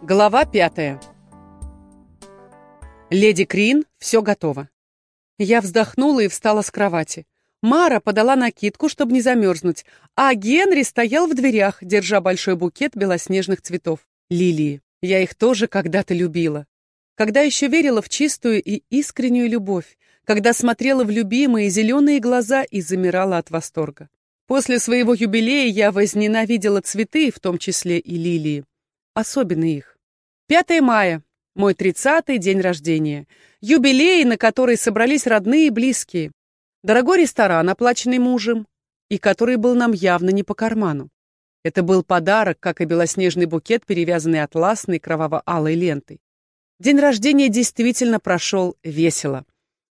Глава пятая. Леди Крин, все готово. Я вздохнула и встала с кровати. Мара подала накидку, чтобы не замерзнуть, а Генри стоял в дверях, держа большой букет белоснежных цветов. Лилии. Я их тоже когда-то любила. Когда еще верила в чистую и искреннюю любовь, когда смотрела в любимые зеленые глаза и замирала от восторга. После своего юбилея я возненавидела цветы, в том числе и лилии особенно их. 5 мая, мой тридцатый день рождения, юбилей, на который собрались родные и близкие, дорогой ресторан, оплаченный мужем, и который был нам явно не по карману. Это был подарок, как и белоснежный букет, перевязанный атласной кроваво-алой лентой. День рождения действительно прошел весело.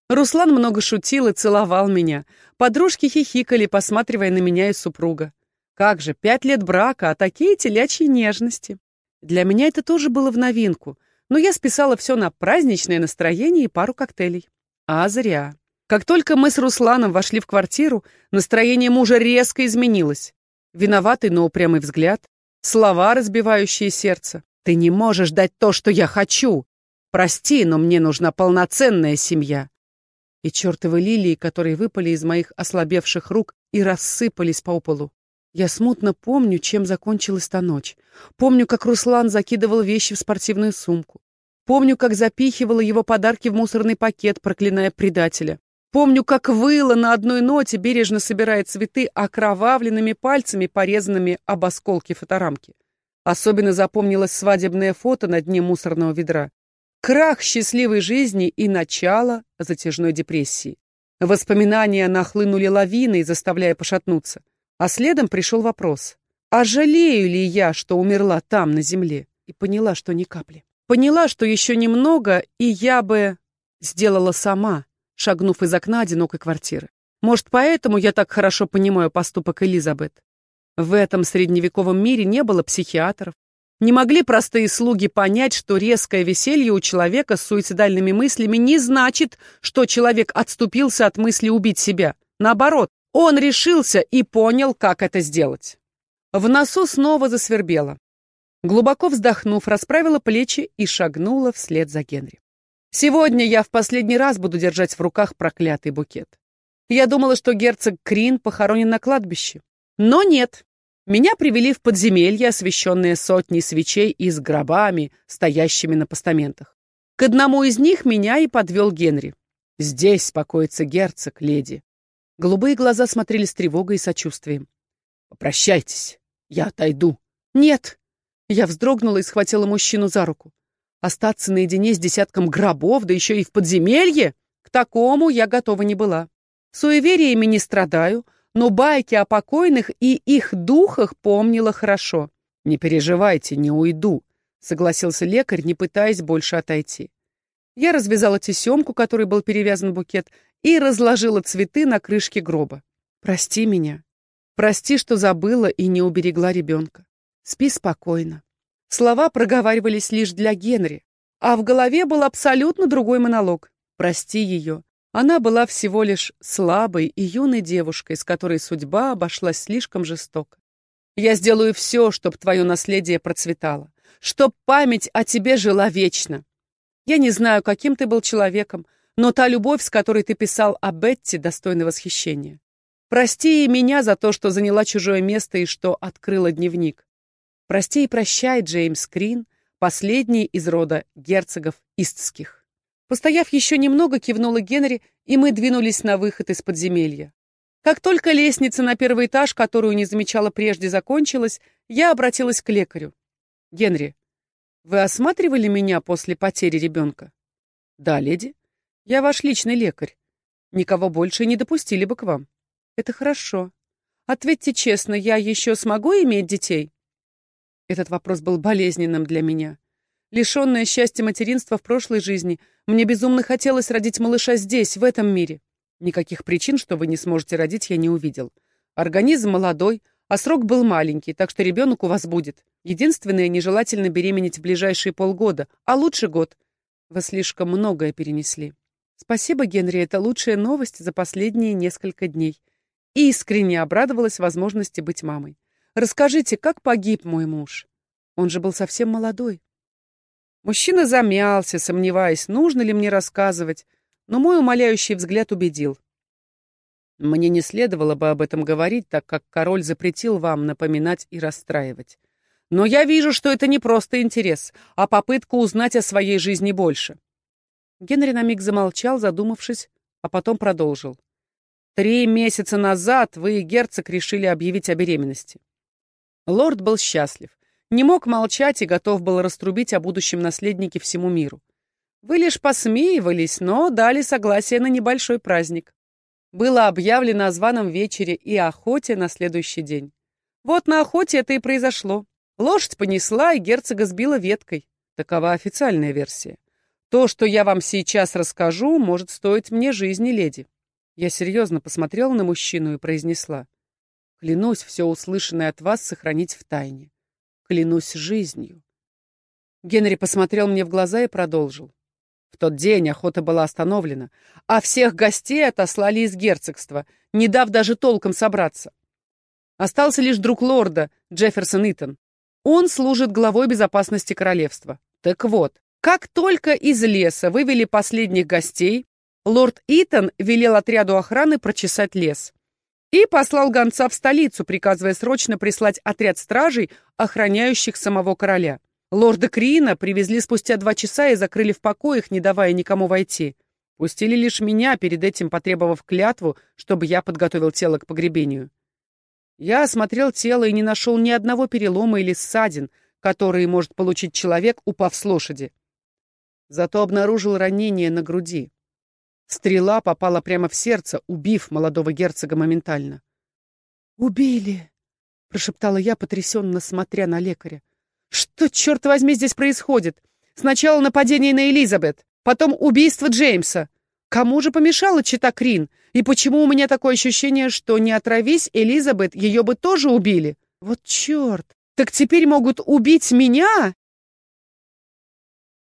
Руслан много шутил и целовал меня. Подружки хихикали, посматривая на меня и супруга. Как же, пять лет брака, а такие телячьи нежности. Для меня это тоже было в новинку, но я списала все на праздничное настроение и пару коктейлей. А зря. Как только мы с Русланом вошли в квартиру, настроение мужа резко изменилось. Виноватый, но упрямый взгляд, слова, разбивающие сердце. «Ты не можешь дать то, что я хочу! Прости, но мне нужна полноценная семья!» И чертовы лилии, которые выпали из моих ослабевших рук и рассыпались по полу. Я смутно помню, чем закончилась та ночь. Помню, как Руслан закидывал вещи в спортивную сумку. Помню, как запихивала его подарки в мусорный пакет, проклиная предателя. Помню, как выла на одной ноте, бережно собирая цветы окровавленными пальцами, порезанными об осколки фоторамки. Особенно запомнилось свадебное фото на дне мусорного ведра. Крах счастливой жизни и начало затяжной депрессии. Воспоминания нахлынули лавиной, заставляя пошатнуться. А следом пришел вопрос, а жалею ли я, что умерла там, на земле? И поняла, что ни капли. Поняла, что еще немного, и я бы сделала сама, шагнув из окна одинокой квартиры. Может, поэтому я так хорошо понимаю поступок Элизабет. В этом средневековом мире не было психиатров. Не могли простые слуги понять, что резкое веселье у человека с суицидальными мыслями не значит, что человек отступился от мысли убить себя. Наоборот, он решился и понял, как это сделать. В носу снова засвербело. Глубоко вздохнув, расправила плечи и шагнула вслед за Генри. Сегодня я в последний раз буду держать в руках проклятый букет. Я думала, что герцог Крин похоронен на кладбище. Но нет. Меня привели в подземелье, освещенное сотней свечей и с гробами, стоящими на постаментах. К одному из них меня и подвел Генри. «Здесь покоится герцог, леди. Голубые глаза смотрели с тревогой и сочувствием. «Попрощайтесь, я отойду». «Нет!» Я вздрогнула и схватила мужчину за руку. Остаться наедине с десятком гробов, да еще и в подземелье? К такому я готова не была. Суевериями не страдаю, но байки о покойных и их духах помнила хорошо. «Не переживайте, не уйду», — согласился лекарь, не пытаясь больше отойти. Я развязала тесемку, которой был перевязан букет, и разложила цветы на крышке гроба. «Прости меня. Прости, что забыла и не уберегла ребенка. Спи спокойно». Слова проговаривались лишь для Генри, а в голове был абсолютно другой монолог. «Прости ее. Она была всего лишь слабой и юной девушкой, с которой судьба обошлась слишком жестоко. Я сделаю все, чтобы твое наследие процветало, чтоб память о тебе жила вечно. Я не знаю, каким ты был человеком, но та любовь, с которой ты писал о Бетти, достойна восхищения. Прости и меня за то, что заняла чужое место и что открыла дневник. Прости и прощай, Джеймс Крин, последний из рода герцогов Истских. Постояв еще немного, кивнула Генри, и мы двинулись на выход из подземелья. Как только лестница на первый этаж, которую не замечала прежде, закончилась, я обратилась к лекарю. «Генри, вы осматривали меня после потери ребенка?» «Да, леди». Я ваш личный лекарь. Никого больше не допустили бы к вам. Это хорошо. Ответьте честно, я еще смогу иметь детей? Этот вопрос был болезненным для меня. Лишенная счастья материнства в прошлой жизни, мне безумно хотелось родить малыша здесь, в этом мире. Никаких причин, что вы не сможете родить, я не увидел. Организм молодой, а срок был маленький, так что ребенок у вас будет. Единственное, нежелательно беременеть в ближайшие полгода, а лучше год. Вы слишком многое перенесли. Спасибо, Генри, это лучшая новость за последние несколько дней. Искренне обрадовалась возможности быть мамой. Расскажите, как погиб мой муж? Он же был совсем молодой. Мужчина замялся, сомневаясь, нужно ли мне рассказывать, но мой умоляющий взгляд убедил. Мне не следовало бы об этом говорить, так как король запретил вам напоминать и расстраивать. Но я вижу, что это не просто интерес, а попытка узнать о своей жизни больше. Генри на миг замолчал, задумавшись, а потом продолжил. Три месяца назад вы и герцог решили объявить о беременности. Лорд был счастлив, не мог молчать и готов был раструбить о будущем наследнике всему миру. Вы лишь посмеивались, но дали согласие на небольшой праздник. Было объявлено о званом вечере и охоте на следующий день. Вот на охоте это и произошло. Лошадь понесла, и герцога сбила веткой. Такова официальная версия. То, что я вам сейчас расскажу, может стоить мне жизни, леди. Я серьезно посмотрела на мужчину и произнесла. Клянусь все услышанное от вас сохранить в тайне. Клянусь жизнью. Генри посмотрел мне в глаза и продолжил. В тот день охота была остановлена, а всех гостей отослали из герцогства, не дав даже толком собраться. Остался лишь друг лорда, Джефферсон Итон. Он служит главой безопасности королевства. Так вот, как только из леса вывели последних гостей, лорд Итон велел отряду охраны прочесать лес и послал гонца в столицу, приказывая срочно прислать отряд стражей, охраняющих самого короля. Лорда Крина привезли спустя два часа и закрыли в покоях, не давая никому войти. Пустили лишь меня, перед этим потребовав клятву, чтобы я подготовил тело к погребению. Я осмотрел тело и не нашел ни одного перелома или ссадин, которые может получить человек, упав с лошади. Зато обнаружил ранение на груди. Стрела попала прямо в сердце, убив молодого герцога моментально. «Убили!» — прошептала я, потрясенно смотря на лекаря. Что, черт возьми, здесь происходит? Сначала нападение на Элизабет, потом убийство Джеймса. Кому же помешала чита Крин? И почему у меня такое ощущение, что не отравись Элизабет, ее бы тоже убили? Вот черт! Так теперь могут убить меня